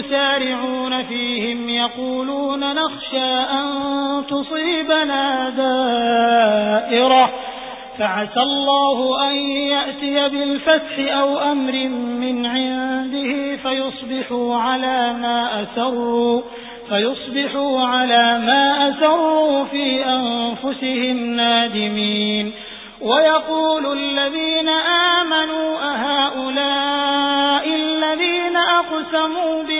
يسارعون فيهم يقولون نخشى أن تصيبنا دائرة. فعسى الله أن يأتي بالفتح أو أمر من عنده فيصبحوا على ما أسروا فيصبحوا على ما أسروا في أنفسهم نادمين. ويقول الذين آمنوا أهؤلاء الذين أقسموا بالله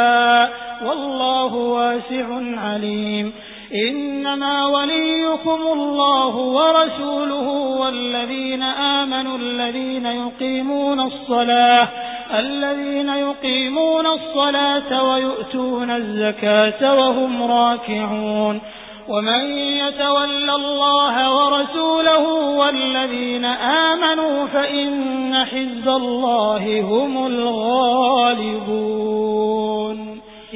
إنما وليكم الله ورسوله والذين آمنوا الذين يقيمون الصلاة الذين يقيمون الصلاة ويؤتون الزكاة وهم راكعون. ومن يتول الله ورسوله والذين آمنوا فإن حزب الله هم الغالبون.